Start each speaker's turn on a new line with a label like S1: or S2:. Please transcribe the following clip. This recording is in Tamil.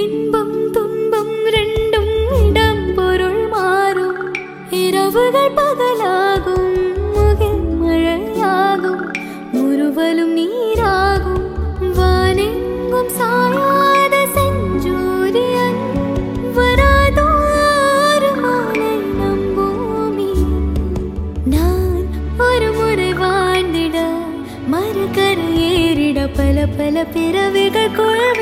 S1: இன்பம் துன்பம் ரெண்டும் இடம் பொருள் மாறும். இரவுகள் பகலாகும் முகில் மழையாகும். முறுவலும் நீராகும் வானெங்கும் சாயாத செஞ்சூரியன். வராதோரு மாலை நம் பூமி நான் ஒரு முறை வாழ்ந்திட மறுக்கரையேறிட பல பல பிறவிகள் கொள்வ